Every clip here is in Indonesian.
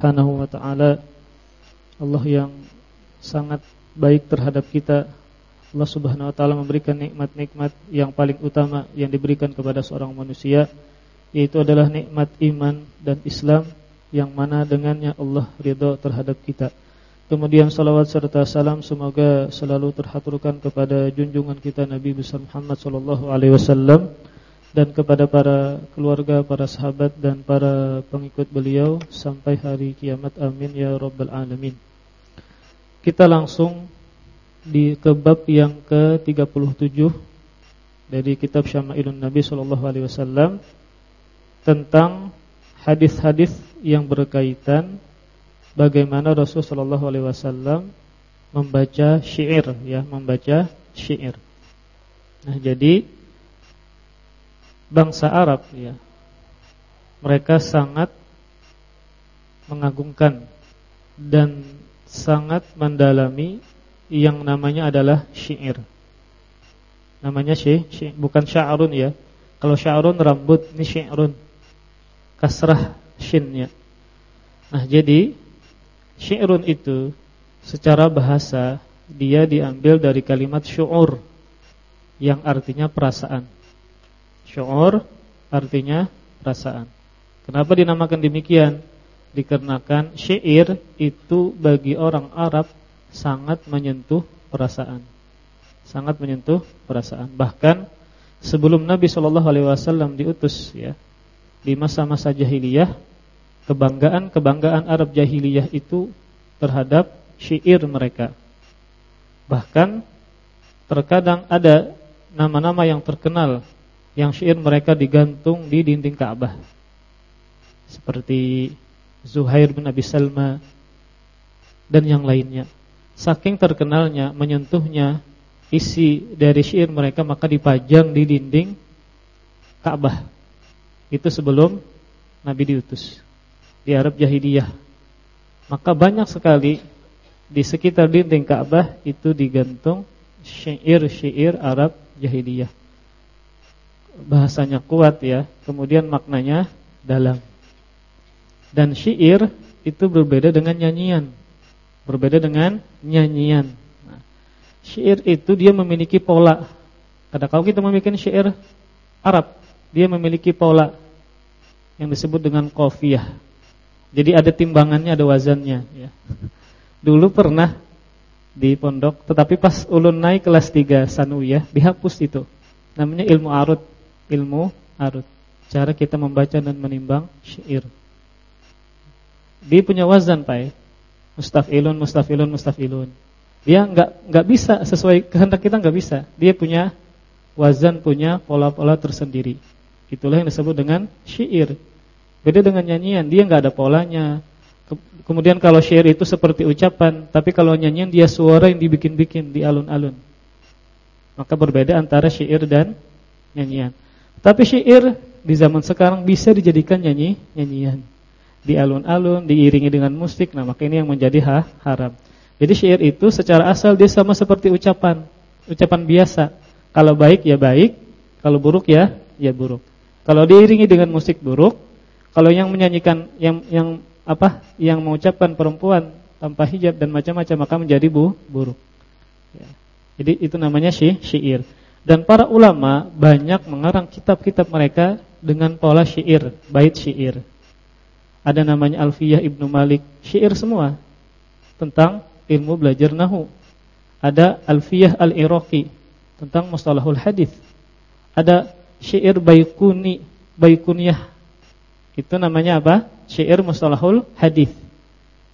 Subhanahu wa taala Allah yang sangat baik terhadap kita. Allah Subhanahu wa taala memberikan nikmat-nikmat yang paling utama yang diberikan kepada seorang manusia yaitu adalah nikmat iman dan Islam yang mana dengannya Allah ridha terhadap kita. Kemudian salawat serta salam semoga selalu terhaturkan kepada junjungan kita Nabi besar Muhammad sallallahu alaihi wasallam dan kepada para keluarga, para sahabat dan para pengikut beliau sampai hari kiamat. Amin ya rabbal alamin. Kita langsung di kebab yang ke-37 dari kitab Syama'ilun Nabi sallallahu alaihi wasallam tentang hadis-hadis yang berkaitan bagaimana Rasul sallallahu alaihi wasallam membaca syair ya, membaca syair. Nah, jadi bangsa Arab ya mereka sangat mengagungkan dan sangat mendalami yang namanya adalah syair. Namanya syair, bukan sya'run ya. Kalau sya'run rambut, ini syairun. Kasrah shinnya. Nah, jadi Syi'run itu secara bahasa dia diambil dari kalimat syu'ur yang artinya perasaan. Syu'ur artinya perasaan. Kenapa dinamakan demikian? Dikarenakan syair itu bagi orang Arab sangat menyentuh perasaan. Sangat menyentuh perasaan. Bahkan sebelum Nabi Shallallahu alaihi wasallam diutus ya, di masa-masa jahiliyah kebanggaan-kebanggaan Arab jahiliyah itu terhadap syair mereka. Bahkan terkadang ada nama-nama yang terkenal yang syair mereka digantung di dinding Ka'bah. Seperti Zuhair bin Abi Salma dan yang lainnya. Saking terkenalnya, menyentuhnya isi dari syair mereka maka dipajang di dinding Ka'bah. Itu sebelum Nabi diutus di Arab Jahiliyah. Maka banyak sekali di sekitar dinding Ka'bah itu digantung syair-syair Arab Jahiliyah. Bahasanya kuat ya, kemudian maknanya dalam. Dan syair itu berbeda dengan nyanyian. Berbeda dengan nyanyian. Nah, syair itu dia memiliki pola. Kadang kalau kita membuat syair Arab, dia memiliki pola yang disebut dengan qafiyah. Jadi ada timbangannya, ada wazannya ya. Dulu pernah di pondok, tetapi pas ulun naik kelas 3 sanawiyah dihapus itu. Namanya ilmu arut, ilmu arut. Cara kita membaca dan menimbang syair. Dia punya wazan, Pak. Mustafilun, mustafilun, mustafilun. Dia enggak enggak bisa sesuai kehendak kita enggak bisa. Dia punya wazan, punya pola-pola tersendiri. Itulah yang disebut dengan syair. Beda dengan nyanyian, dia nggak ada polanya. Kemudian kalau syair itu seperti ucapan, tapi kalau nyanyian dia suara yang dibikin-bikin di alun-alun. Maka berbeda antara syair dan nyanyian. Tapi syair di zaman sekarang bisa dijadikan nyanyi nyanyian. Di alun-alun diiringi dengan musik, nah maka ini yang menjadi ha, haram. Jadi syair itu secara asal dia sama seperti ucapan, ucapan biasa. Kalau baik ya baik, kalau buruk ya ya buruk. Kalau diiringi dengan musik buruk, kalau yang menyanyikan yang yang apa? Yang mengucapkan perempuan tanpa hijab dan macam-macam maka menjadi bu, buruk. Ya. Jadi itu namanya syi, syair. Dan para ulama banyak mengarang kitab-kitab mereka dengan pola syair, bait syair. Ada namanya Alfiyah Ibnu Malik, syair semua tentang ilmu belajar nahu. Ada Alfiyah Al-Iraqi tentang mustalahul hadis. Ada syair Baikuni, Baikuniyah itu namanya apa? Syair mustalahul hadis.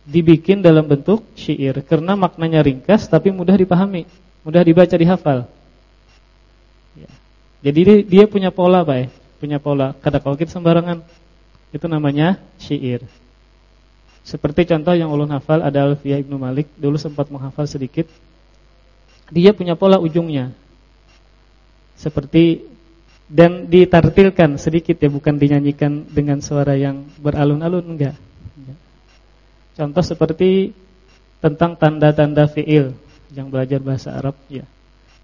Dibikin dalam bentuk syair karena maknanya ringkas tapi mudah dipahami, mudah dibaca dihafal. Jadi dia punya pola, Pak, ya? punya pola. Kada kalau kita sembarangan itu namanya syair. Seperti contoh yang ulun hafal ada Alfiyah Ibnu Malik, dulu sempat menghafal sedikit. Dia punya pola ujungnya. Seperti dan ditartilkan sedikit ya bukan dinyanyikan dengan suara yang beralun-alun enggak. Contoh seperti tentang tanda-tanda fiil yang belajar bahasa Arab ya.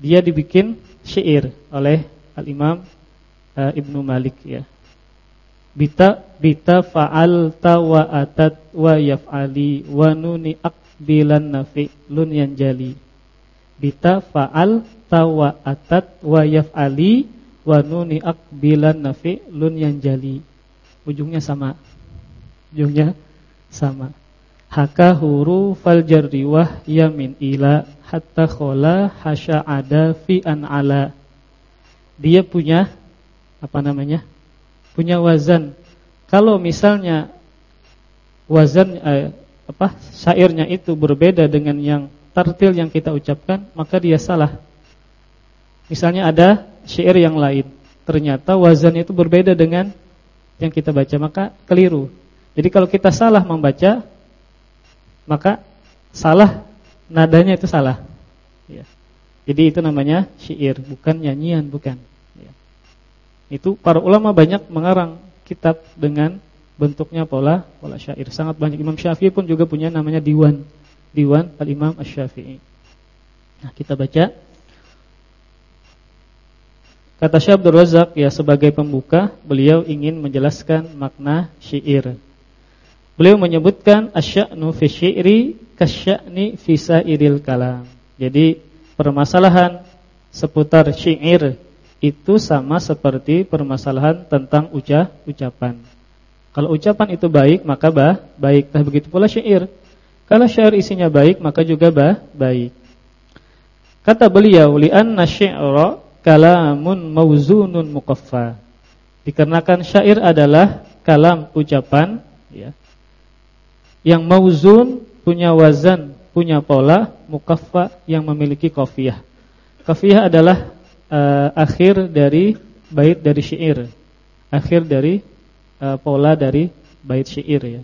Dia dibikin syair oleh Al-Imam uh, Ibnu Malik ya. Bita bita fa'alta wa atat wa yaf'ali wa nuni akbilan nafi lun yanjali. Bita fa'alta wa atat wa yaf'ali wa nuni akbilan nafi lun yanjali. Ujungnya sama. Ujungnya sama. Haka fal jarri wah yamin ila hatta khola hasya ada fi an ala. Dia punya apa namanya? punya wazan. Kalau misalnya wazan eh, apa syairnya itu berbeda dengan yang tartil yang kita ucapkan, maka dia salah. Misalnya ada syair yang lain, ternyata wazan itu berbeda dengan yang kita baca, maka keliru. Jadi kalau kita salah membaca, maka salah nadanya itu salah. Ya. Jadi itu namanya syair, bukan nyanyian, bukan. Itu para ulama banyak mengarang kitab dengan bentuknya pola pola syair. Sangat banyak Imam Syafi'i pun juga punya namanya diwan. Diwan Al-Imam Asy-Syafi'i. Nah, kita baca Kata Syekh Abdul Razak ya sebagai pembuka, beliau ingin menjelaskan makna syair. Beliau menyebutkan asya'nu fi syairi kasya'ni fi sairil kalam. Jadi permasalahan seputar syair itu sama seperti permasalahan tentang ucap ucapan. Kalau ucapan itu baik, maka bah, baik. Nah, begitu pula syair. Kalau syair isinya baik, maka juga bah, baik. Kata beliau, li'anna syi'ra kalamun mauzunun muqaffa. Dikarenakan syair adalah kalam ucapan ya. Yang mauzun punya wazan, punya pola, mukaffa yang memiliki kafiyah. Kafiyah adalah uh, akhir dari bait dari syair. Akhir dari uh, pola dari bait syair ya.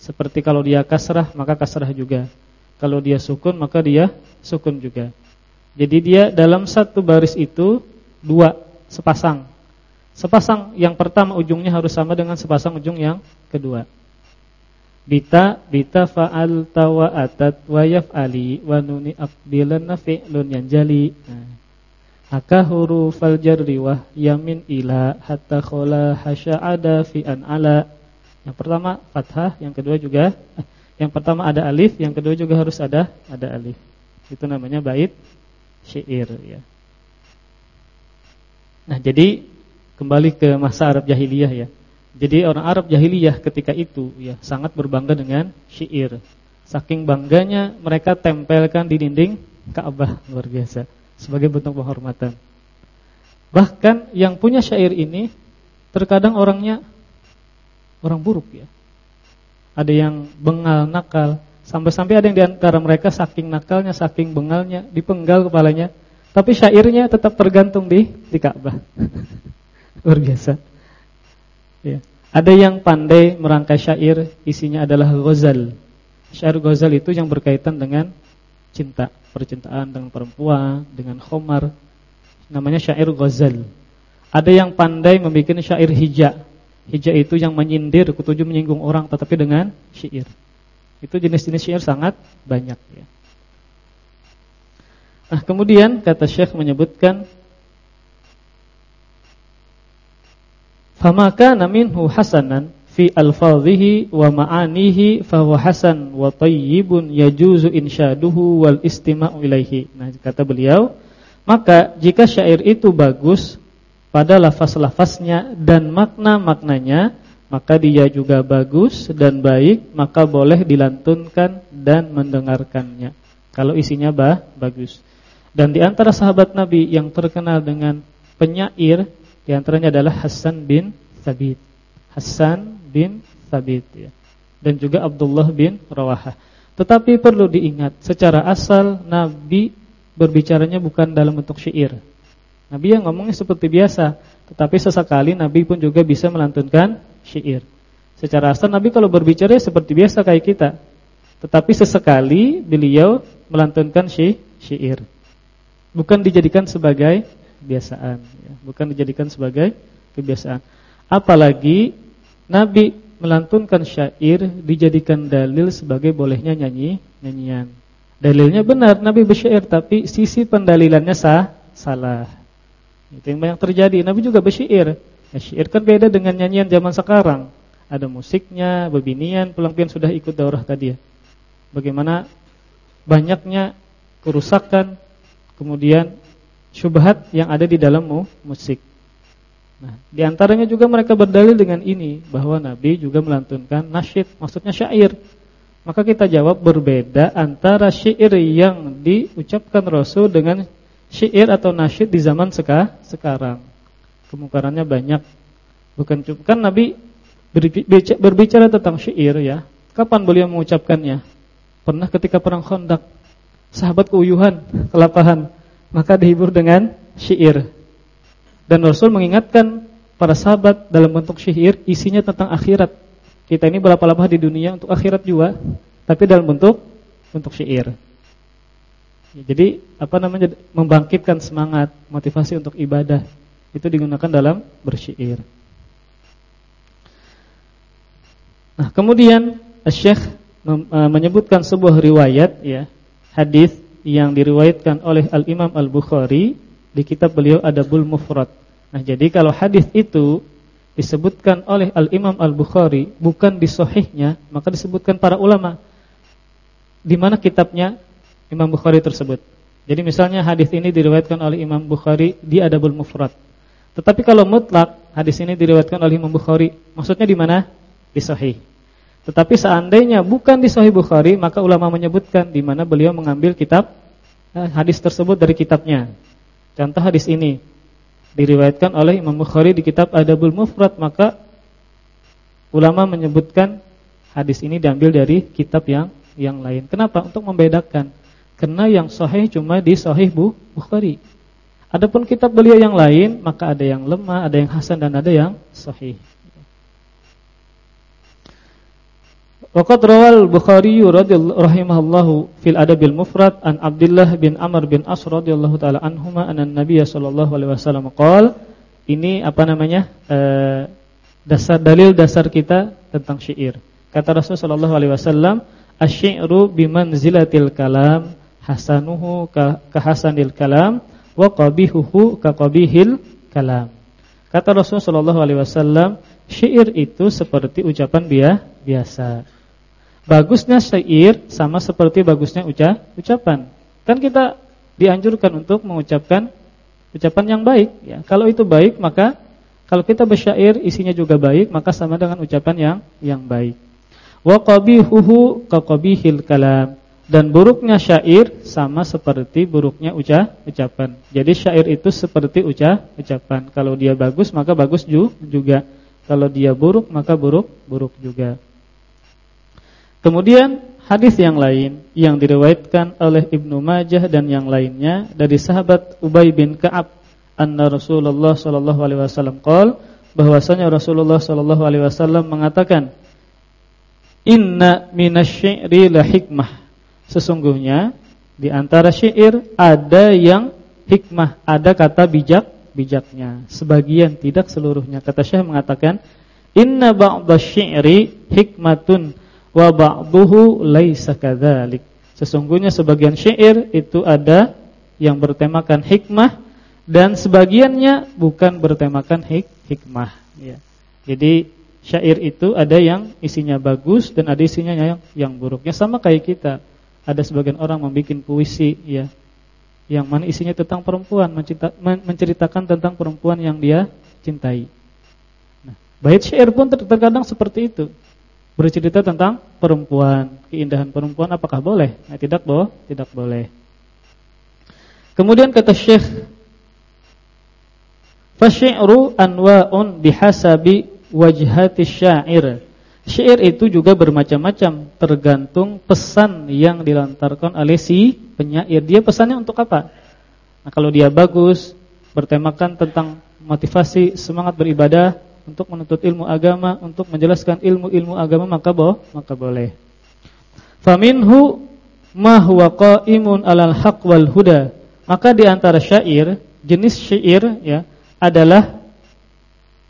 Seperti kalau dia kasrah maka kasrah juga. Kalau dia sukun maka dia sukun juga. Jadi dia dalam satu baris itu dua sepasang. Sepasang yang pertama ujungnya harus sama dengan sepasang ujung yang kedua. Bita bita fa'al tawa atat wa yaf'ali wa nuni aqbilan nafi'lun yanjali. Nah, Haka hurufal jarri wah yamin ila hatta khola ada fi an ala. Yang pertama fathah, yang kedua juga yang pertama ada alif, yang kedua juga harus ada ada alif. Itu namanya bait syair ya. Nah, jadi kembali ke masa Arab jahiliyah ya. Jadi orang Arab jahiliyah ketika itu ya sangat berbangga dengan syair. Saking bangganya mereka tempelkan di dinding Ka'bah luar biasa sebagai bentuk penghormatan. Bahkan yang punya syair ini terkadang orangnya orang buruk ya. Ada yang bengal, nakal, sampai-sampai ada yang di antara mereka saking nakalnya, saking bengalnya, dipenggal kepalanya, tapi syairnya tetap tergantung di di Ka'bah. Luar biasa. Ya. Ada yang pandai merangkai syair, isinya adalah ghazal. Syair ghazal itu yang berkaitan dengan cinta, percintaan dengan perempuan, dengan khomar. Namanya syair ghazal. Ada yang pandai membuat syair hija. Hija itu yang menyindir, ketujuh menyinggung orang tetapi dengan syair. Itu jenis-jenis syair sangat banyak ya. Nah, kemudian kata Syekh menyebutkan Famaka naminhu hasanan fi alfadhihi wa ma'anihi fahuwa hasan wa tayyibun yajuzu insyaduhu wal istima'u ilaihi. Nah, kata beliau, maka jika syair itu bagus pada lafaz-lafaznya dan makna-maknanya, maka dia juga bagus dan baik, maka boleh dilantunkan dan mendengarkannya. Kalau isinya bah, bagus. Dan di antara sahabat Nabi yang terkenal dengan penyair, di antaranya adalah Hasan bin Thabit. Hasan bin Sabit ya. Dan juga Abdullah bin Rawahah. Tetapi perlu diingat, secara asal Nabi berbicaranya bukan dalam bentuk syair. Nabi yang ngomongnya seperti biasa, tetapi sesekali Nabi pun juga bisa melantunkan syair. Secara asal Nabi kalau berbicara seperti biasa kayak kita. Tetapi sesekali beliau melantunkan syair. Bukan dijadikan sebagai kebiasaan, ya. bukan dijadikan sebagai kebiasaan. Apalagi Nabi melantunkan syair dijadikan dalil sebagai bolehnya nyanyi nyanyian. Dalilnya benar Nabi bersyair tapi sisi pendalilannya sah salah. Itu yang banyak terjadi. Nabi juga bersyair Ya, syair kan beda dengan nyanyian zaman sekarang. Ada musiknya, bebinian, pelampian sudah ikut daurah tadi ya. Bagaimana banyaknya kerusakan, kemudian syubhat yang ada di dalam musik. Nah, di antaranya juga mereka berdalil dengan ini bahwa Nabi juga melantunkan nasyid, maksudnya syair. Maka kita jawab berbeda antara syair yang diucapkan Rasul dengan syair atau nasyid di zaman seka, sekarang. Kemungkarannya banyak. Bukan kan Nabi berbicara tentang syair ya. Kapan beliau mengucapkannya? Pernah ketika perang Khandaq. Sahabat keuyuhan, kelapahan, maka dihibur dengan syair. Dan Rasul mengingatkan para sahabat dalam bentuk syair isinya tentang akhirat. Kita ini berapa lama di dunia untuk akhirat juga, tapi dalam bentuk bentuk syair. Ya, jadi apa namanya membangkitkan semangat, motivasi untuk ibadah itu digunakan dalam bersyair. Nah, kemudian Syekh e, menyebutkan sebuah riwayat ya, hadis yang diriwayatkan oleh Al Imam Al Bukhari di kitab beliau Adabul Mufrad. Nah, jadi kalau hadis itu disebutkan oleh Al-Imam Al-Bukhari bukan di sahihnya, maka disebutkan para ulama. Di mana kitabnya Imam Bukhari tersebut. Jadi misalnya hadis ini diriwayatkan oleh Imam Bukhari di Adabul Mufrad. Tetapi kalau mutlak hadis ini diriwayatkan oleh Imam Bukhari, maksudnya di mana? Di sahih. Tetapi seandainya bukan di sahih Bukhari, maka ulama menyebutkan di mana beliau mengambil kitab eh, hadis tersebut dari kitabnya. Contoh hadis ini diriwayatkan oleh Imam Bukhari di kitab Adabul Mufrad maka ulama menyebutkan hadis ini diambil dari kitab yang yang lain. Kenapa? Untuk membedakan. Karena yang sahih cuma di sahih Bu Bukhari. Adapun kitab beliau yang lain maka ada yang lemah, ada yang hasan dan ada yang sahih. Waqad rawal Bukhari radhiyallahu rahimahullahu fil Adabil Mufrad an Abdullah bin Amr bin As radhiyallahu taala anhuma anna Nabiy sallallahu alaihi wasallam qaal ini apa namanya? Eh, dasar dalil dasar kita tentang syair. Kata Rasul sallallahu alaihi wasallam, "Asy-syi'ru bimanzilatil kalam, hasanuhu ka, hasanil kalam wa qabihuhu ka qabihil kalam." Kata Rasul sallallahu alaihi wasallam, syair itu seperti ucapan biasa. Bagusnya syair sama seperti bagusnya uca ucapan. Kan kita dianjurkan untuk mengucapkan ucapan yang baik ya. Kalau itu baik maka kalau kita bersyair isinya juga baik maka sama dengan ucapan yang yang baik. Wa qabihuhu kaqabihil kalam dan buruknya syair sama seperti buruknya uca ucapan. Jadi syair itu seperti uca ucapan. Kalau dia bagus maka bagus juga. Kalau dia buruk maka buruk buruk juga. Kemudian hadis yang lain yang diriwayatkan oleh Ibnu Majah dan yang lainnya dari sahabat Ubay bin Ka'ab anna Rasulullah sallallahu alaihi wasallam qaal bahwasanya Rasulullah sallallahu alaihi wasallam mengatakan Inna minasy-syi'ri la hikmah. Sesungguhnya di antara syair ada yang hikmah ada kata bijak bijaknya. Sebagian tidak seluruhnya. Kata Syekh mengatakan inna ba'dasy-syi'ri hikmatun wa ba'duhu laisa kadzalik. Sesungguhnya sebagian syair itu ada yang bertemakan hikmah dan sebagiannya bukan bertemakan hik hikmah ya. Jadi syair itu ada yang isinya bagus dan ada isinya yang yang buruknya sama kayak kita. Ada sebagian orang membuat puisi ya yang mana isinya tentang perempuan, menceritakan tentang perempuan yang dia cintai. Nah, bait syair pun terkadang seperti itu bercerita tentang perempuan, keindahan perempuan apakah boleh? Nah, tidak boh, tidak boleh. Kemudian kata Syekh Fasyi'ru anwa'un bihasabi wajhati syair. Syair itu juga bermacam-macam tergantung pesan yang dilantarkan oleh si penyair. Dia pesannya untuk apa? Nah, kalau dia bagus, bertemakan tentang motivasi semangat beribadah, untuk menuntut ilmu agama, untuk menjelaskan ilmu-ilmu agama maka boh, maka boleh. Faminhu ma qa'imun 'alal haqq wal huda. Maka di antara syair, jenis syair ya adalah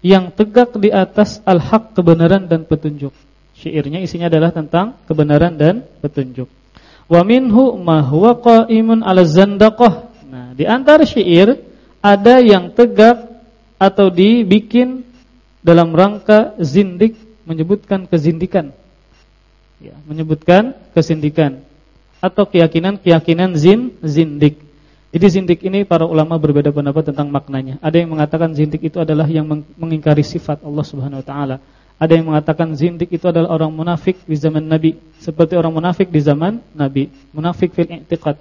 yang tegak di atas al-haq kebenaran dan petunjuk. Syairnya isinya adalah tentang kebenaran dan petunjuk. Wa minhu ma huwa qa'imun. Nah, di antara syair ada yang tegak atau dibikin dalam rangka zindik menyebutkan kezindikan. Ya, menyebutkan kesindikan atau keyakinan-keyakinan zin zindik. Jadi zindik ini para ulama berbeda pendapat tentang maknanya. Ada yang mengatakan zindik itu adalah yang mengingkari sifat Allah Subhanahu wa taala. Ada yang mengatakan zindik itu adalah orang munafik di zaman Nabi, seperti orang munafik di zaman Nabi, munafik fil i'tiqad.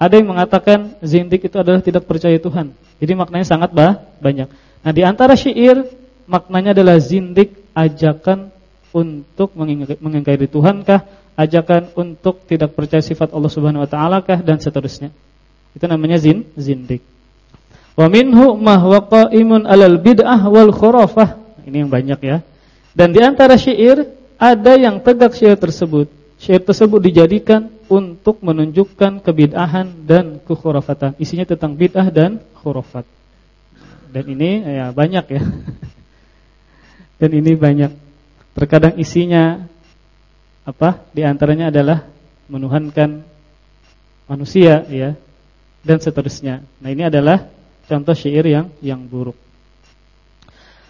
Ada yang mengatakan zindik itu adalah tidak percaya Tuhan. Jadi maknanya sangat bah, banyak. Nah, di antara syair maknanya adalah zindik ajakan untuk mengingkari Tuhan kah, ajakan untuk tidak percaya sifat Allah Subhanahu wa taala kah dan seterusnya. Itu namanya zin, zindik. Wa minhu ma huwa qa'imun 'alal bid'ah wal khurafah. Ini yang banyak ya. Dan di antara syair ada yang tegak syair tersebut. Syair tersebut dijadikan untuk menunjukkan kebid'ahan dan kekhurafatan. Isinya tentang bid'ah dan khurafat. Dan ini ya banyak ya. Dan ini banyak. Terkadang isinya apa? Di antaranya adalah menuhankan manusia ya dan seterusnya. Nah, ini adalah contoh syair yang yang buruk.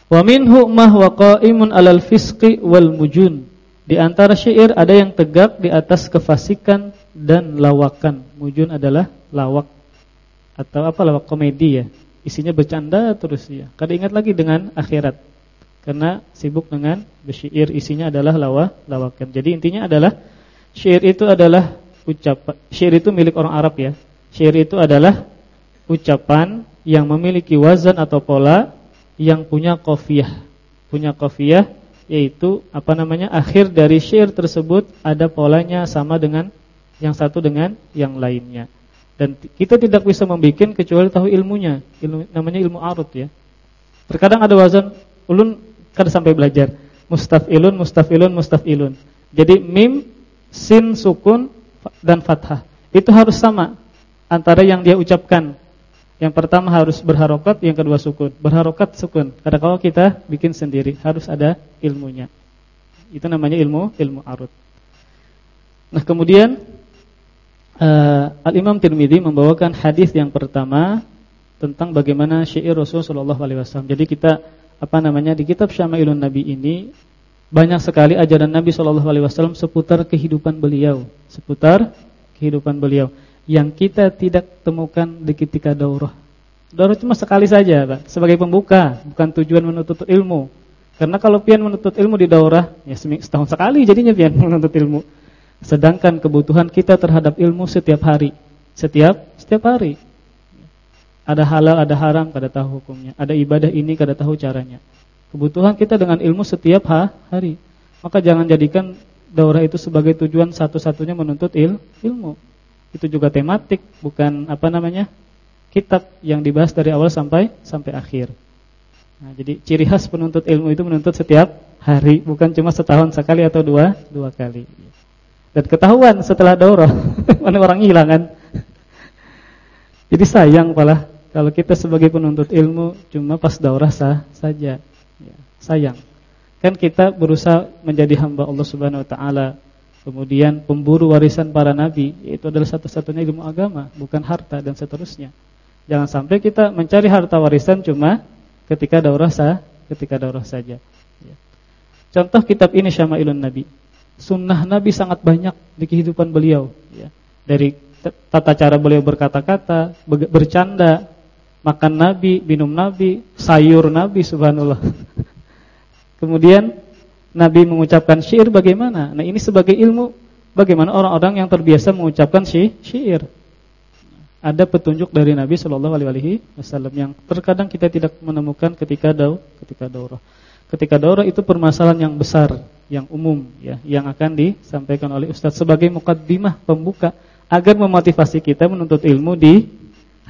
Wa minhu ma huwa qa'imun 'alal fisqi wal mujun. Di antara syair ada yang tegak di atas kefasikan dan lawakan. Mujun adalah lawak atau apa lawak komedi ya. Isinya bercanda terus ya. Kada ingat lagi dengan akhirat. Karena sibuk dengan bersyair isinya adalah lawa lawakan. Jadi intinya adalah syair itu adalah ucapan. Syair itu milik orang Arab ya. Syair itu adalah ucapan yang memiliki wazan atau pola yang punya kofiyah. Punya kofiyah yaitu apa namanya akhir dari syair tersebut ada polanya sama dengan yang satu dengan yang lainnya. Dan kita tidak bisa membuat kecuali tahu ilmunya. Ilmu namanya ilmu arut ya. Terkadang ada wazan ulun kada sampai belajar. Mustafilun, mustafilun, mustafilun. Jadi mim, sin, sukun dan fathah. Itu harus sama antara yang dia ucapkan. Yang pertama harus berharokat, yang kedua sukun. Berharokat sukun. Karena kalau kita bikin sendiri harus ada ilmunya. Itu namanya ilmu ilmu arut. Nah, kemudian uh, Al-Imam Tirmidzi membawakan hadis yang pertama tentang bagaimana syair Rasulullah SAW. Jadi kita apa namanya di kitab Syama'ilun Nabi ini banyak sekali ajaran Nabi SAW seputar kehidupan beliau, seputar kehidupan beliau yang kita tidak temukan di ketika daurah. Daurah cuma sekali saja, Pak, sebagai pembuka, bukan tujuan menuntut ilmu. Karena kalau pian menuntut ilmu di daurah, ya setahun sekali jadinya pian menuntut ilmu. Sedangkan kebutuhan kita terhadap ilmu setiap hari, setiap setiap hari. Ada halal, ada haram, kada tahu hukumnya. Ada ibadah ini, kada tahu caranya. Kebutuhan kita dengan ilmu setiap hari. Maka jangan jadikan daurah itu sebagai tujuan satu-satunya menuntut il, ilmu itu juga tematik, bukan apa namanya? kitab yang dibahas dari awal sampai sampai akhir. Nah, jadi ciri khas penuntut ilmu itu menuntut setiap hari, bukan cuma setahun sekali atau dua dua kali. Dan ketahuan setelah daurah, mana orang hilang kan? Jadi sayang pala kalau kita sebagai penuntut ilmu cuma pas daurah sah saja. Ya, sayang. Kan kita berusaha menjadi hamba Allah Subhanahu wa taala Kemudian pemburu warisan para nabi Itu adalah satu-satunya ilmu agama Bukan harta dan seterusnya Jangan sampai kita mencari harta warisan cuma Ketika daurah sah Ketika daurah saja ya. Contoh kitab ini Syama'ilun Nabi Sunnah Nabi sangat banyak Di kehidupan beliau ya. Dari tata cara beliau berkata-kata Bercanda Makan Nabi, minum Nabi Sayur Nabi subhanallah Kemudian Nabi mengucapkan syair bagaimana? Nah ini sebagai ilmu bagaimana orang-orang yang terbiasa mengucapkan syair. Ada petunjuk dari Nabi Shallallahu Alaihi Wasallam yang terkadang kita tidak menemukan ketika dau, ketika daurah. Ketika daurah itu permasalahan yang besar, yang umum, ya, yang akan disampaikan oleh Ustadz sebagai mukaddimah pembuka agar memotivasi kita menuntut ilmu di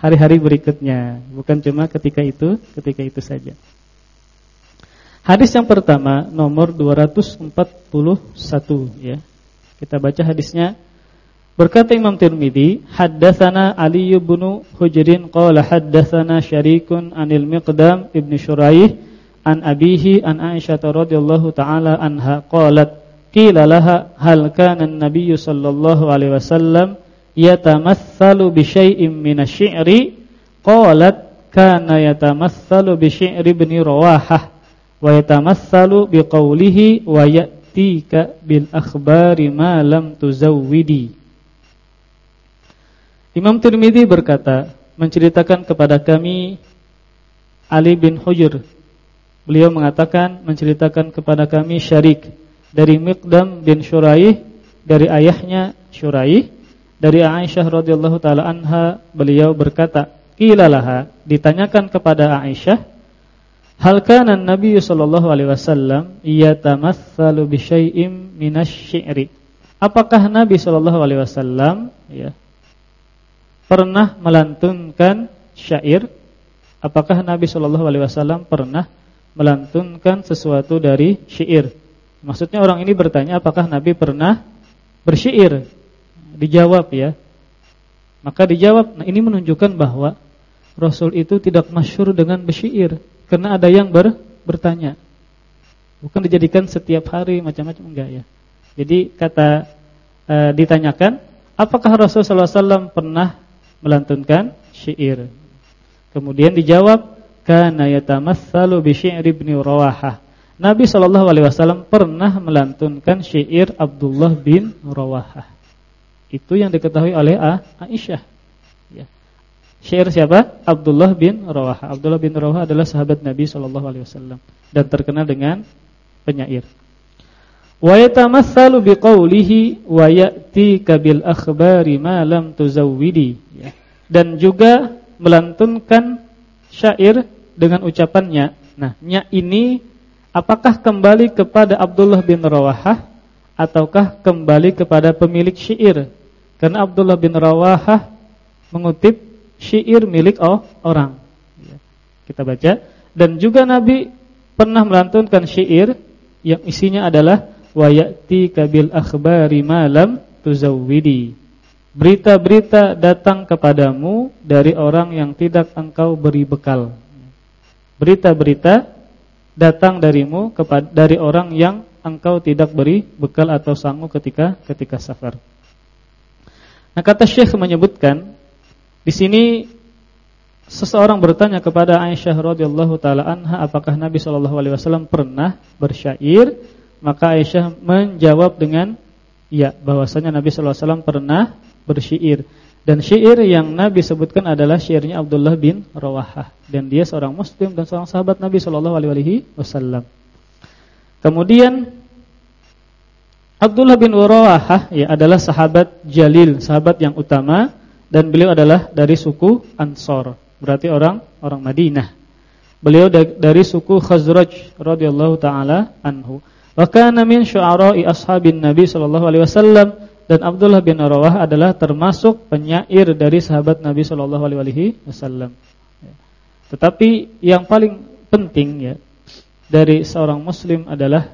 hari-hari berikutnya, bukan cuma ketika itu, ketika itu saja. Hadis yang pertama nomor 241 ya. Kita baca hadisnya. Berkata Imam Tirmizi, haddatsana Ali bin Hujrin qala haddatsana Syarikun anil Miqdam ibn Syuraih an abihi an Aisyah radhiyallahu taala anha qalat qila laha hal kana an-nabiy sallallahu alaihi wasallam yatamatsalu bi syai'in min asy-syi'ri qalat kana yatamatsalu bi syi'ri ibn Rawahah wa yatamassalu biqaulihi wa ya'tika bil akhbari ma lam tuzawwidi Imam Tirmidzi berkata menceritakan kepada kami Ali bin Hujr. Beliau mengatakan menceritakan kepada kami Syarik dari Miqdam bin Syuraih dari ayahnya Syuraih dari Aisyah radhiyallahu taala anha beliau berkata qilalaha ditanyakan kepada Aisyah Hal kana Nabi sallallahu alaihi wasallam yatamatsalu bi syai'im minasy-syi'ri? Apakah Nabi sallallahu alaihi wasallam ya pernah melantunkan syair? Apakah Nabi sallallahu alaihi wasallam pernah melantunkan sesuatu dari syair? Maksudnya orang ini bertanya apakah Nabi pernah bersyair? Dijawab ya. Maka dijawab, nah ini menunjukkan bahwa Rasul itu tidak masyhur dengan bersyair karena ada yang ber, bertanya. Bukan dijadikan setiap hari macam-macam enggak ya. Jadi kata e, ditanyakan, apakah Rasulullah SAW pernah melantunkan syair? Kemudian dijawab, kana yatamassalu bi syair ibn Rawahah. Nabi sallallahu alaihi wasallam pernah melantunkan syair Abdullah bin Rawahah. Itu yang diketahui oleh Aisyah. Syair siapa? Abdullah bin Rawaha. Abdullah bin Rawaha adalah sahabat Nabi sallallahu alaihi wasallam dan terkenal dengan penyair. Wa yatamassalu biqaulihi wa ya'tika bil akhbari ma lam tuzawwidi ya. Dan juga melantunkan syair dengan ucapannya. Nah, nya ini apakah kembali kepada Abdullah bin Rawahah ataukah kembali kepada pemilik syair? Karena Abdullah bin Rawahah mengutip syair milik oh, orang. Ya. Kita baca dan juga Nabi pernah melantunkan syair yang isinya adalah wa ya'ti kabil akhbari malam tuzawwidi. Berita-berita datang kepadamu dari orang yang tidak engkau beri bekal. Berita-berita datang darimu kepada dari orang yang engkau tidak beri bekal atau sangu ketika ketika safar. Nah kata Syekh menyebutkan di sini seseorang bertanya kepada Aisyah radhiyallahu taala anha apakah Nabi sallallahu alaihi wasallam pernah bersyair? Maka Aisyah menjawab dengan ya bahwasanya Nabi sallallahu alaihi wasallam pernah bersyair. Dan syair yang Nabi sebutkan adalah syairnya Abdullah bin Rawahah dan dia seorang muslim dan seorang sahabat Nabi sallallahu alaihi wasallam. Kemudian Abdullah bin Rawahah ya adalah sahabat jalil, sahabat yang utama dan beliau adalah dari suku Ansor, berarti orang orang Madinah. Beliau dari suku Khazraj radhiyallahu taala anhu. Wa kana min syu'ara'i ashabin Nabi sallallahu alaihi wasallam dan Abdullah bin Rawah adalah termasuk penyair dari sahabat Nabi sallallahu alaihi wasallam. Tetapi yang paling penting ya dari seorang muslim adalah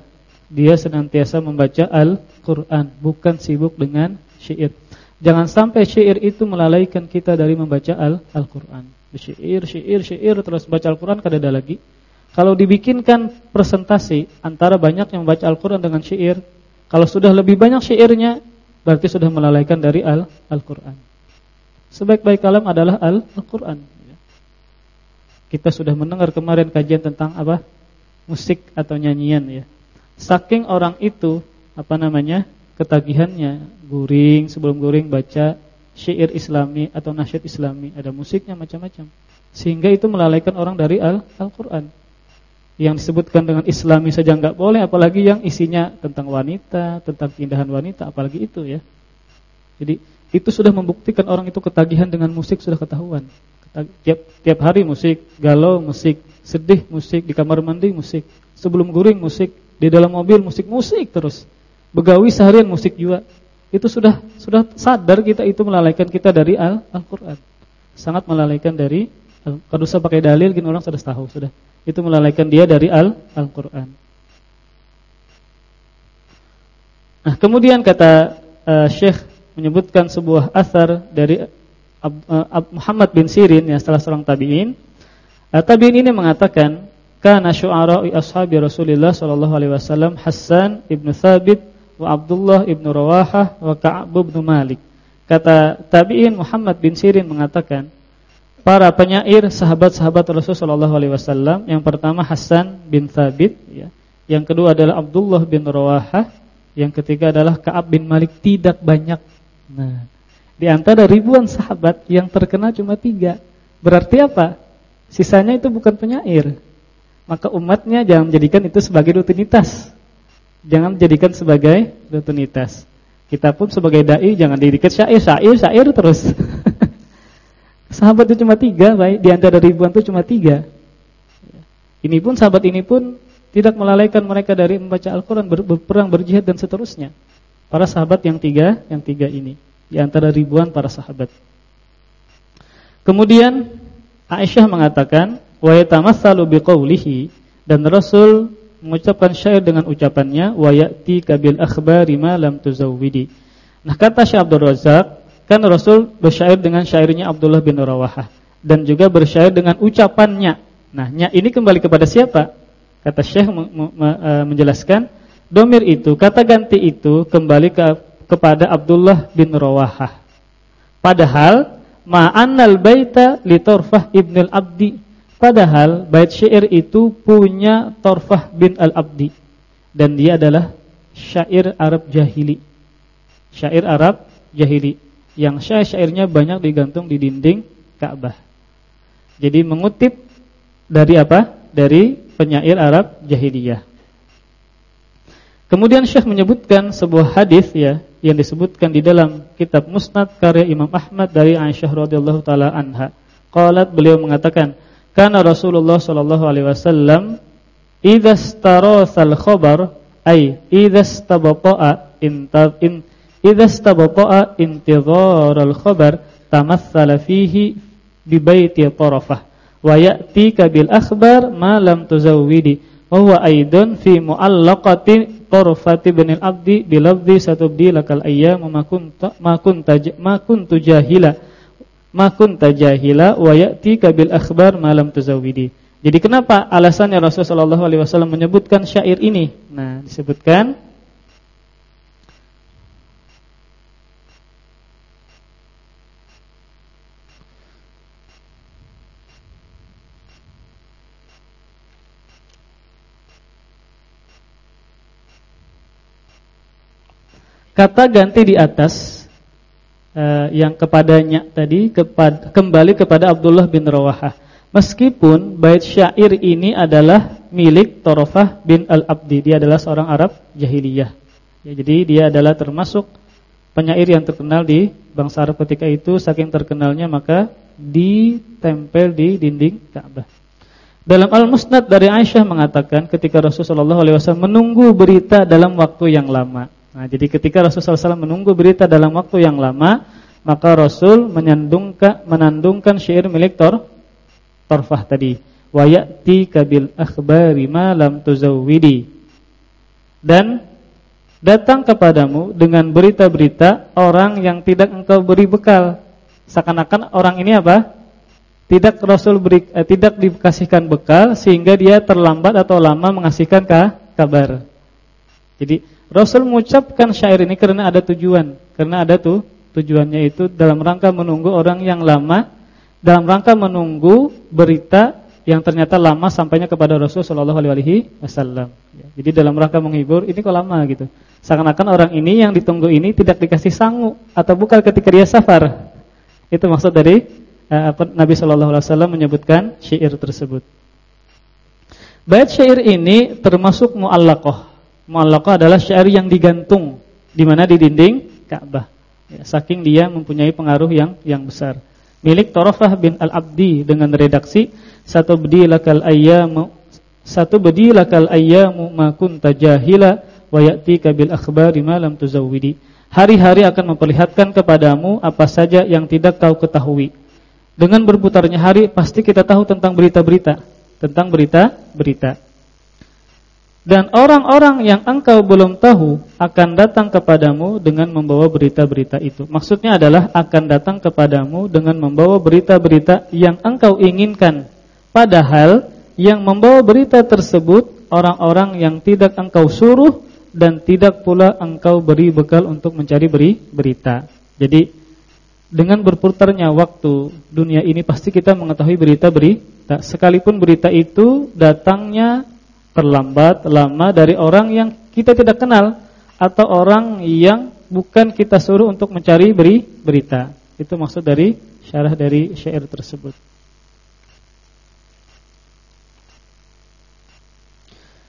dia senantiasa membaca Al-Qur'an, bukan sibuk dengan syair. Jangan sampai syair itu melalaikan kita dari membaca Al-Qur'an. Al syair, syair, syair terus baca Al-Qur'an kada ada lagi. Kalau dibikinkan presentasi antara banyak yang membaca Al-Qur'an dengan syair, kalau sudah lebih banyak syairnya berarti sudah melalaikan dari Al-Qur'an. Sebaik-baik kalam adalah Al-Qur'an. Kita sudah mendengar kemarin kajian tentang apa? Musik atau nyanyian ya. Saking orang itu apa namanya? ketagihannya. Guring sebelum guring baca syair islami atau nasyid islami. Ada musiknya macam-macam. Sehingga itu melalaikan orang dari Al-Qur'an. Yang disebutkan dengan islami saja nggak boleh apalagi yang isinya tentang wanita tentang keindahan wanita apalagi itu ya. Jadi itu sudah membuktikan orang itu ketagihan dengan musik sudah ketahuan. Tiap tiap hari musik galau musik sedih musik di kamar mandi musik sebelum guring musik di dalam mobil musik musik terus begawi seharian musik juga. Itu sudah sudah sadar kita itu melalaikan kita dari Al-Qur'an. Sangat melalaikan dari kalau usah pakai dalil gini orang sudah tahu sudah. Itu melalaikan dia dari Al-Qur'an. Nah, kemudian kata uh, Syekh menyebutkan sebuah asar dari Ab, uh, Muhammad bin Sirin yang salah seorang tabi'in. Uh, tabi'in ini mengatakan kana syu'ara'i ashabi Rasulillah sallallahu alaihi wasallam Hasan ibnu Thabit wa Abdullah ibn Rawahah wa Ka'ab bin Malik. Kata tabi'in Muhammad bin Sirin mengatakan, para penyair sahabat-sahabat Rasulullah SAW. Yang pertama Hasan bin Thabit, ya. yang kedua adalah Abdullah bin Rawahah, yang ketiga adalah Kaab bin Malik. Tidak banyak. Nah, di antara ribuan sahabat yang terkenal cuma tiga. Berarti apa? Sisanya itu bukan penyair. Maka umatnya jangan menjadikan itu sebagai rutinitas. Jangan menjadikan sebagai rutinitas. Kita pun sebagai dai jangan didikit syair, syair, syair terus. sahabat itu cuma tiga, baik di antara ribuan itu cuma tiga. Ini pun sahabat ini pun tidak melalaikan mereka dari membaca Al-Quran, berperang, berjihad dan seterusnya. Para sahabat yang tiga, yang tiga ini di antara ribuan para sahabat. Kemudian Aisyah mengatakan, wa yatamassalu biqaulihi dan Rasul mengucapkan syair dengan ucapannya wa ya'ti kabil akhbari ma lam tuzawwidi. Nah, kata Syekh Abdul Razak, kan Rasul bersyair dengan syairnya Abdullah bin Rawahah dan juga bersyair dengan ucapannya. Nah, ini kembali kepada siapa? Kata Syekh e, menjelaskan, domir itu, kata ganti itu kembali ke kepada Abdullah bin Rawahah. Padahal ma'annal baita li Torfah ibn al-Abdi Padahal bait syair itu punya Torfah bin Al-Abdi dan dia adalah syair Arab jahili. Syair Arab jahili yang syair-syairnya banyak digantung di dinding Ka'bah. Jadi mengutip dari apa? Dari penyair Arab jahiliyah. Kemudian Syekh menyebutkan sebuah hadis ya yang disebutkan di dalam kitab Musnad karya Imam Ahmad dari Aisyah radhiyallahu taala anha. Qalat beliau mengatakan Kana Rasulullah sallallahu alaihi wasallam idza starasal khabar ay idza stabata'a intab in idza stabata'a intidharal khabar tamassala fihi bi baiti tarafah wa ya'tika bil akhbar ma lam tuzawwidi wa huwa aidun fi mu'allaqati tarfati bin al-abdi bi lafzi satubdi lakal ayyam ma kunta ma kunta ma kuntu jahila makun tajahila wa ya'ti kabil akhbar malam tuzawidi. Jadi kenapa alasannya Rasulullah SAW menyebutkan syair ini? Nah, disebutkan Kata ganti di atas uh, yang kepadanya tadi kepad, kembali kepada Abdullah bin Rawahah. Meskipun bait syair ini adalah milik Torofah bin Al-Abdi, dia adalah seorang Arab jahiliyah. Ya, jadi dia adalah termasuk penyair yang terkenal di bangsa Arab ketika itu, saking terkenalnya maka ditempel di dinding Ka'bah. Dalam Al-Musnad dari Aisyah mengatakan ketika Rasulullah SAW menunggu berita dalam waktu yang lama. Nah, jadi ketika Rasulullah SAW menunggu berita dalam waktu yang lama, maka Rasul menyandungkan menandungkan syair milik Tor Torfah tadi. Wa ya'ti kabil akhbari ma lam tuzawwidi. Dan datang kepadamu dengan berita-berita orang yang tidak engkau beri bekal. Seakan-akan orang ini apa? Tidak Rasul beri, eh, tidak dikasihkan bekal sehingga dia terlambat atau lama mengasihkan kabar. Jadi Rasul mengucapkan syair ini karena ada tujuan, karena ada tuh tujuannya itu dalam rangka menunggu orang yang lama, dalam rangka menunggu berita yang ternyata lama sampainya kepada Rasul Shallallahu Alaihi Wasallam. Ya, jadi dalam rangka menghibur, ini kok lama gitu. Seakan-akan orang ini yang ditunggu ini tidak dikasih sangu atau bukan ketika dia safar. Itu maksud dari uh, Nabi Shallallahu Alaihi Wasallam menyebutkan syair tersebut. Bait syair ini termasuk muallaqah Mu'allaqah adalah syair yang digantung di mana di dinding Ka'bah. Ya, saking dia mempunyai pengaruh yang yang besar. Milik Torofah bin Al-Abdi dengan redaksi satu bedilakal ayyamu satu bedilakal ayyamu ma kunta jahila wa ya'tika bil akhbari ma lam tuzawwidi. Hari-hari akan memperlihatkan kepadamu apa saja yang tidak kau ketahui. Dengan berputarnya hari pasti kita tahu tentang berita-berita, tentang berita-berita. Dan orang-orang yang engkau belum tahu akan datang kepadamu dengan membawa berita-berita itu. Maksudnya adalah akan datang kepadamu dengan membawa berita-berita yang engkau inginkan. Padahal yang membawa berita tersebut orang-orang yang tidak engkau suruh dan tidak pula engkau beri bekal untuk mencari beri berita. Jadi dengan berputarnya waktu dunia ini pasti kita mengetahui berita-berita sekalipun berita itu datangnya terlambat, lama dari orang yang kita tidak kenal atau orang yang bukan kita suruh untuk mencari beri berita. Itu maksud dari syarah dari syair tersebut.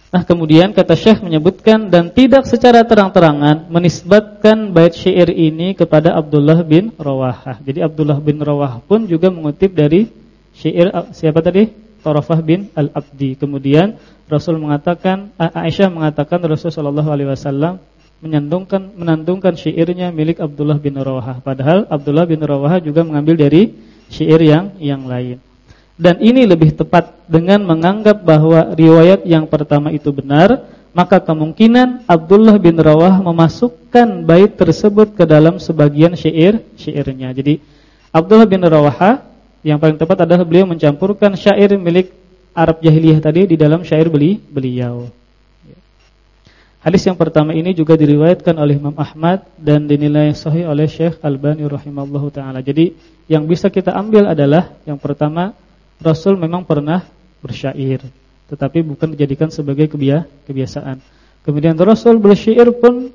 Nah kemudian kata Syekh menyebutkan dan tidak secara terang-terangan menisbatkan bait syair ini kepada Abdullah bin Rawahah. Jadi Abdullah bin Rawahah pun juga mengutip dari syair siapa tadi? Tarafah bin Al-Abdi. Kemudian Rasul mengatakan Aisyah mengatakan Rasulullah sallallahu alaihi wasallam menyantumkan menantumkan syairnya milik Abdullah bin Rawahah. Padahal Abdullah bin Rawahah juga mengambil dari syair yang yang lain. Dan ini lebih tepat dengan menganggap bahwa riwayat yang pertama itu benar, maka kemungkinan Abdullah bin Rawah memasukkan bait tersebut ke dalam sebagian syair syairnya. Jadi Abdullah bin Rawah yang paling tepat adalah beliau mencampurkan syair milik Arab jahiliyah tadi di dalam syair beli beliau. Hadis yang pertama ini juga diriwayatkan oleh Imam Ahmad dan dinilai sahih oleh Syekh Albani rahimallahu taala. Jadi yang bisa kita ambil adalah yang pertama Rasul memang pernah bersyair, tetapi bukan dijadikan sebagai kebiasaan. Kemudian Rasul bersyair pun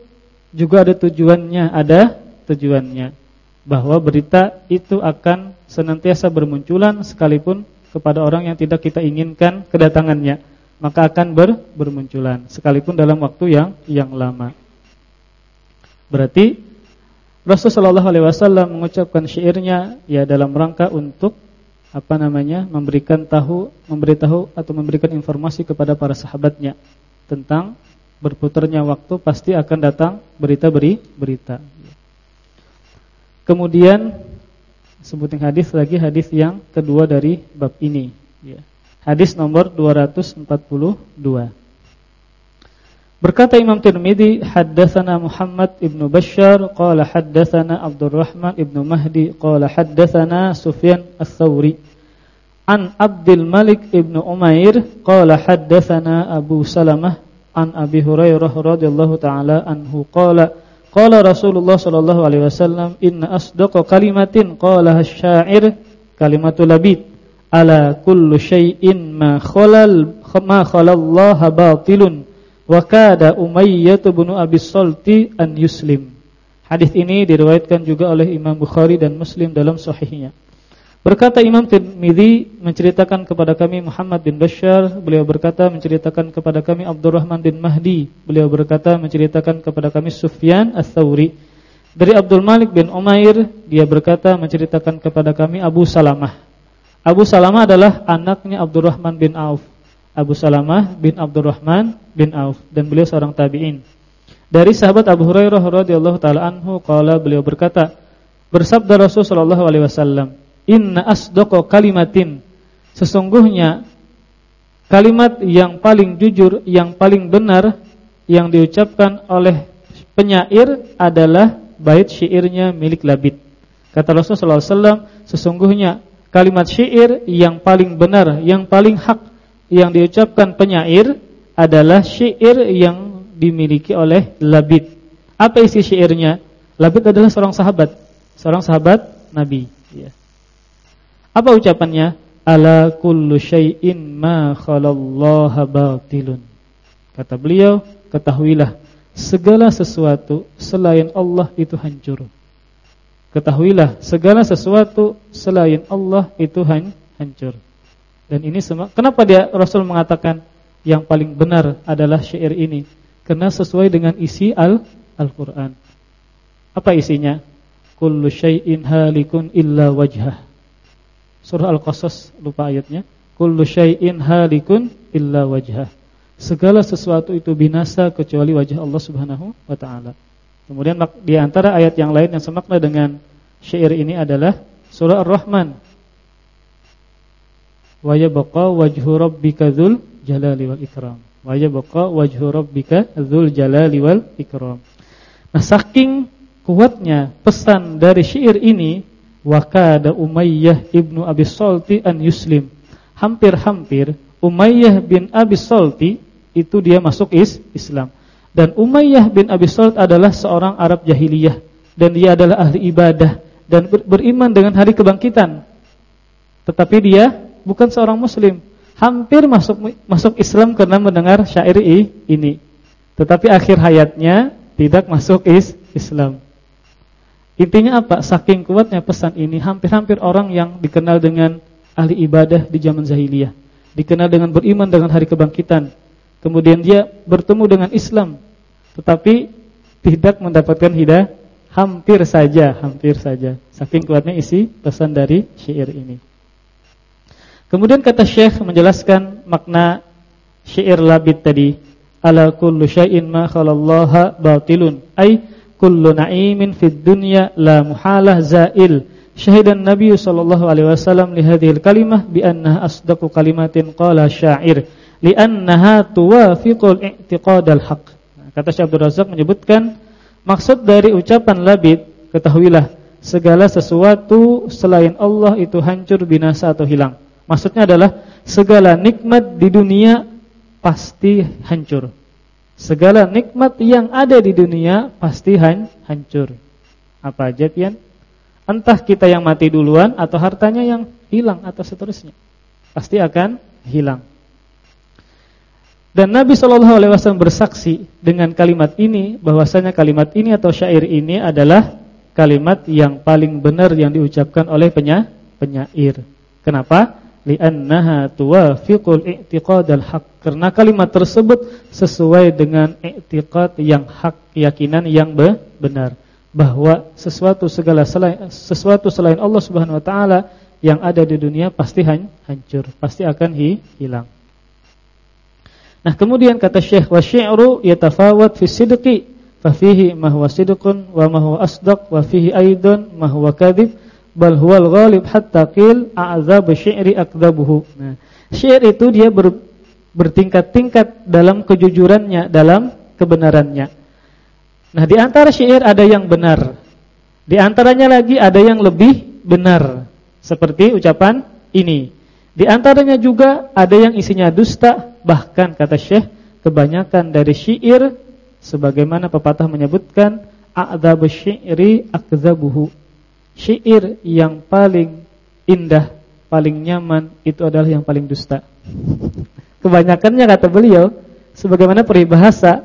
juga ada tujuannya, ada tujuannya bahwa berita itu akan senantiasa bermunculan sekalipun kepada orang yang tidak kita inginkan kedatangannya, maka akan ber, bermunculan sekalipun dalam waktu yang yang lama. Berarti Rasulullah SAW mengucapkan syairnya ya dalam rangka untuk apa namanya memberikan tahu memberitahu atau memberikan informasi kepada para sahabatnya tentang berputarnya waktu pasti akan datang berita beri berita. Kemudian sebutin hadis lagi hadis yang kedua dari bab ini ya. Hadis nomor 242. Berkata Imam Tirmizi, haddatsana Muhammad ibnu Bashar qala haddatsana Abdurrahman ibnu Mahdi qala haddatsana Sufyan ats-Tsauri an Abdul Malik ibnu Umair qala haddatsana Abu Salamah an Abi Hurairah radhiyallahu taala anhu qala qala Rasulullah sallallahu alaihi wasallam inna asdaqa kalimatin qala asy-sya'ir kalimatul labid ala kullu syai'in ma khalal ma khalallaha batilun Wa kada Umayyah bin Abi Salti an Yuslim. Hadis ini diriwayatkan juga oleh Imam Bukhari dan Muslim dalam sahihnya. Berkata Imam Tirmizi menceritakan kepada kami Muhammad bin Bashar, beliau berkata menceritakan kepada kami Abdurrahman bin Mahdi, beliau berkata menceritakan kepada kami Sufyan Ats-Tsauri. Dari Abdul Malik bin Umair, dia berkata menceritakan kepada kami Abu Salamah. Abu Salamah adalah anaknya Abdurrahman bin Auf. Abu Salamah bin Abdurrahman bin Auf dan beliau seorang tabi'in. Dari sahabat Abu Hurairah radhiyallahu taala anhu qala beliau berkata, bersabda Rasul sallallahu alaihi wasallam, "Inna asdaqa kalimatin" Sesungguhnya kalimat yang paling jujur, yang paling benar yang diucapkan oleh penyair adalah bait syairnya milik Labid. Kata Rasul sallallahu alaihi wasallam, sesungguhnya kalimat syair yang paling benar, yang paling hak yang diucapkan penyair adalah syair yang dimiliki oleh Labid. Apa isi syairnya? Labid adalah seorang sahabat, seorang sahabat Nabi. Ya. Apa ucapannya? Ala kullu syai'in ma khalallaha batilun. Kata beliau, ketahuilah segala sesuatu selain Allah itu hancur. Ketahuilah segala sesuatu selain Allah itu hancur. Dan ini semua kenapa dia Rasul mengatakan yang paling benar adalah syair ini? Karena sesuai dengan isi Al Al-Qur'an. Apa isinya? Kullu syai'in halikun illa wajhah. Surah Al-Qasas lupa ayatnya. Kullu syai'in halikun illa wajhah. Segala sesuatu itu binasa kecuali wajah Allah Subhanahu wa taala. Kemudian di antara ayat yang lain yang semakna dengan syair ini adalah surah Ar-Rahman wa yabqa wajhu rabbika dzul jalali wal ikram. Wa yabqa wajhu rabbika dzul jalali wal ikram. Nah, saking kuatnya pesan dari syair ini wakada Umayyah ibnu Abi Salti an Yuslim. Hampir-hampir Umayyah bin Abi Salti itu dia masuk is Islam. Dan Umayyah bin Abi Salt adalah seorang Arab jahiliyah dan dia adalah ahli ibadah dan beriman dengan hari kebangkitan. Tetapi dia bukan seorang muslim, hampir masuk masuk Islam karena mendengar syair ini. Tetapi akhir hayatnya tidak masuk is Islam. Intinya apa? Saking kuatnya pesan ini, hampir-hampir orang yang dikenal dengan ahli ibadah di zaman jahiliyah, dikenal dengan beriman dengan hari kebangkitan. Kemudian dia bertemu dengan Islam, tetapi tidak mendapatkan hidayah, hampir saja, hampir saja. Saking kuatnya isi pesan dari syair ini. Kemudian kata Syekh menjelaskan makna syair labid tadi, ala kullu syai'in ma khalallaha batilun, ay kullu na'imin fid dunya la muhalah zail. Syahidan Nabi sallallahu alaihi wasallam li hadhil kalimah bi annaha asdaqu kalimatin qala syair li'annaha tuwafiqul i'tiqadal. Nah, kata Syekh Abdul Razak menyebutkan maksud dari ucapan labid ketahuilah segala sesuatu selain Allah itu hancur binasa atau hilang. Maksudnya adalah segala nikmat di dunia pasti hancur. Segala nikmat yang ada di dunia pasti hancur. Apa aja pian? Entah kita yang mati duluan atau hartanya yang hilang atau seterusnya. Pasti akan hilang. Dan Nabi Shallallahu Alaihi Wasallam bersaksi dengan kalimat ini bahwasanya kalimat ini atau syair ini adalah kalimat yang paling benar yang diucapkan oleh penyair. Kenapa? Li'annaha tuwafiqul i'tiqadal haq. Karena kalimat tersebut sesuai dengan i'tiqad yang hak keyakinan yang benar. Bahwa sesuatu segala selain sesuatu selain Allah Subhanahu wa taala yang ada di dunia pasti hancur, pasti akan hilang. Nah, kemudian kata Syekh wa syi'ru yatafawat fi sidqi fa fihi ma huwa sidqun wa ma huwa asdaq wa fihi aidan ma huwa kadhib bal huwal ghalib hatta qil a'zab syi'ri akdzabuhu. Nah, syair itu dia ber, bertingkat-tingkat dalam kejujurannya, dalam kebenarannya. Nah, di antara syair ada yang benar. Di antaranya lagi ada yang lebih benar. Seperti ucapan ini. Di antaranya juga ada yang isinya dusta, bahkan kata Syekh, kebanyakan dari syair sebagaimana pepatah menyebutkan a'dzab syi'ri akdzabuhu syair yang paling indah, paling nyaman itu adalah yang paling dusta. Kebanyakannya kata beliau sebagaimana peribahasa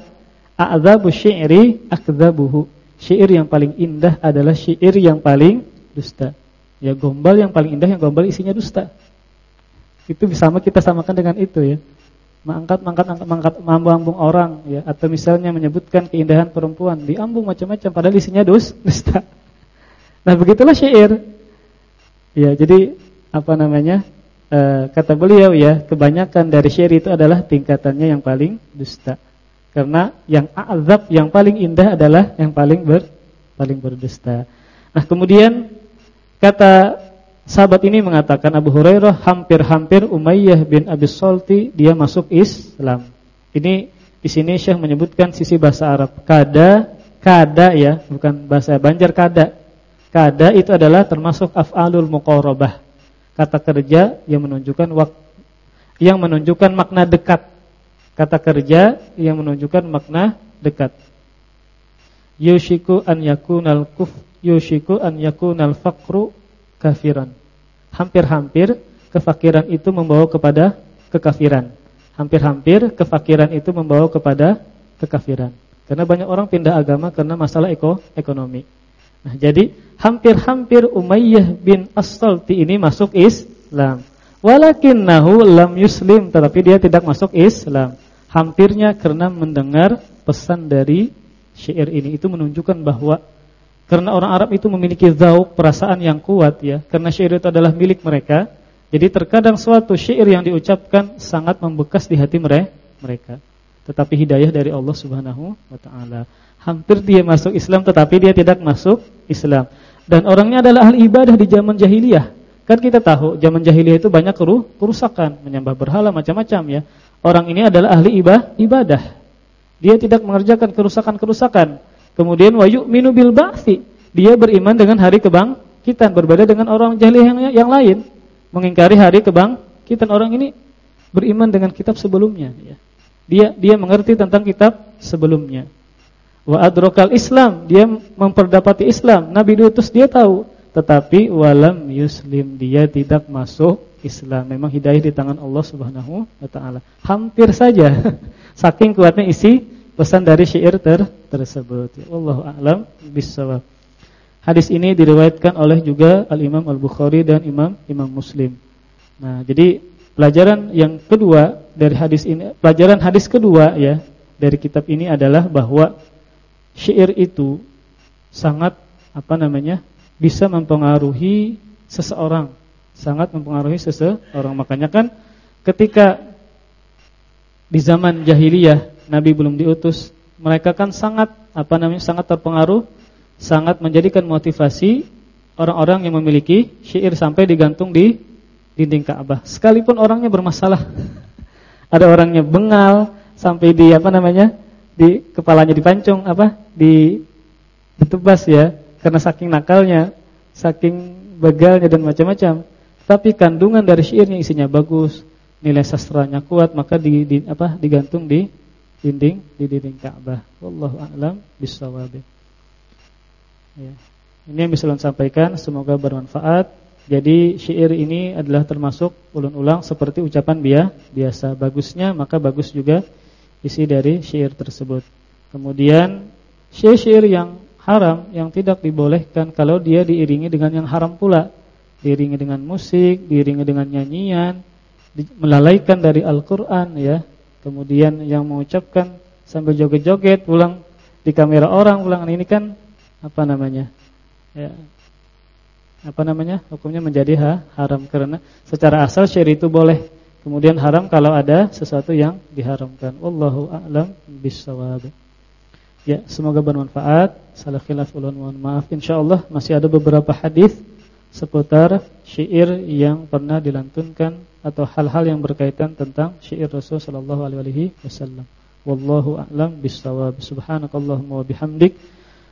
a'dzabu syi'ri akdzabuhu. Syair yang paling indah adalah syair yang paling dusta. Ya gombal yang paling indah yang gombal isinya dusta. Itu sama kita samakan dengan itu ya. Mengangkat mangkat angkat mangkat mambung orang ya atau misalnya menyebutkan keindahan perempuan diambung macam-macam padahal isinya dus, dusta. Nah, begitulah syair. Ya, jadi apa namanya? E, kata beliau ya, kebanyakan dari syair itu adalah tingkatannya yang paling dusta. Karena yang azab yang paling indah adalah yang paling ber paling berdusta. Nah, kemudian kata sahabat ini mengatakan Abu Hurairah hampir-hampir Umayyah bin Abi Salti dia masuk Islam. Ini di sini Syekh menyebutkan sisi bahasa Arab. Kada, kada ya, bukan bahasa Banjar kada. Kada itu adalah termasuk af'alul muqarabah. Kata kerja yang menunjukkan yang menunjukkan makna dekat. Kata kerja yang menunjukkan makna dekat. Yushiku an yakunal kuf yushiku an yakunal faqru kafiran. Hampir-hampir kefakiran itu membawa kepada kekafiran. Hampir-hampir kefakiran itu membawa kepada kekafiran. Karena banyak orang pindah agama karena masalah eko ekonomi. Nah, jadi hampir-hampir Umayyah bin As-Salti ini masuk Islam. Walakinnahu lam yuslim, tetapi dia tidak masuk Islam. Hampirnya karena mendengar pesan dari syair ini itu menunjukkan bahwa karena orang Arab itu memiliki zauk perasaan yang kuat ya, karena syair itu adalah milik mereka. Jadi terkadang suatu syair yang diucapkan sangat membekas di hati mereka. Tetapi hidayah dari Allah Subhanahu wa taala hampir dia masuk Islam tetapi dia tidak masuk Islam. Dan orangnya adalah ahli ibadah di zaman jahiliyah. Kan kita tahu zaman jahiliyah itu banyak kerusakan, menyembah berhala macam-macam ya. Orang ini adalah ahli ibadah. Dia tidak mengerjakan kerusakan-kerusakan. Kemudian wa yu'minu bil ba'tsi. Dia beriman dengan hari kebangkitan berbeda dengan orang jahiliyah yang, yang lain. Mengingkari hari kebangkitan orang ini beriman dengan kitab sebelumnya ya. Dia dia mengerti tentang kitab sebelumnya wa adrokal Islam, dia memperdapati Islam. Nabi diutus dia tahu tetapi walam yuslim dia tidak masuk Islam. Memang hidayah di tangan Allah Subhanahu wa taala. Hampir saja saking kuatnya isi pesan dari syair ter tersebut. Wallahu a'lam bissawab. Hadis ini diriwayatkan oleh juga Al-Imam Al-Bukhari dan Imam Imam Muslim. Nah, jadi pelajaran yang kedua dari hadis ini, pelajaran hadis kedua ya dari kitab ini adalah bahwa syair itu sangat apa namanya? bisa mempengaruhi seseorang, sangat mempengaruhi seseorang. Makanya kan ketika di zaman jahiliyah Nabi belum diutus, mereka kan sangat apa namanya? sangat terpengaruh, sangat menjadikan motivasi orang-orang yang memiliki syair sampai digantung di dinding Ka'bah. Sekalipun orangnya bermasalah. Ada orangnya bengal sampai di apa namanya? di kepalanya dipancung apa? di ditebas ya karena saking nakalnya, saking begalnya dan macam-macam. Tapi kandungan dari syairnya isinya bagus, nilai sastranya kuat, maka di, di apa digantung di dinding di dinding Ka'bah. Wallahu a'lam bishawab. Ya. Ini yang bisa saya sampaikan, semoga bermanfaat. Jadi syair ini adalah termasuk ulun-ulang seperti ucapan dia biasa. Bagusnya maka bagus juga isi dari syair tersebut. Kemudian syair-syair yang haram yang tidak dibolehkan kalau dia diiringi dengan yang haram pula. Diiringi dengan musik, diiringi dengan nyanyian, melalaikan dari Al-Qur'an ya. Kemudian yang mengucapkan sambil joget-joget pulang di kamera orang pulang ini kan apa namanya? Ya. Apa namanya? Hukumnya menjadi ha, haram karena secara asal syair itu boleh. Kemudian haram kalau ada sesuatu yang diharamkan. Wallahu a'lam bissawab. Ya, semoga bermanfaat. Salah khilaf ulun mohon maaf. Insyaallah masih ada beberapa hadis seputar syair yang pernah dilantunkan atau hal-hal yang berkaitan tentang syair Rasul sallallahu alaihi wasallam. Wallahu a'lam bissawab. Subhanakallahumma wa bihamdik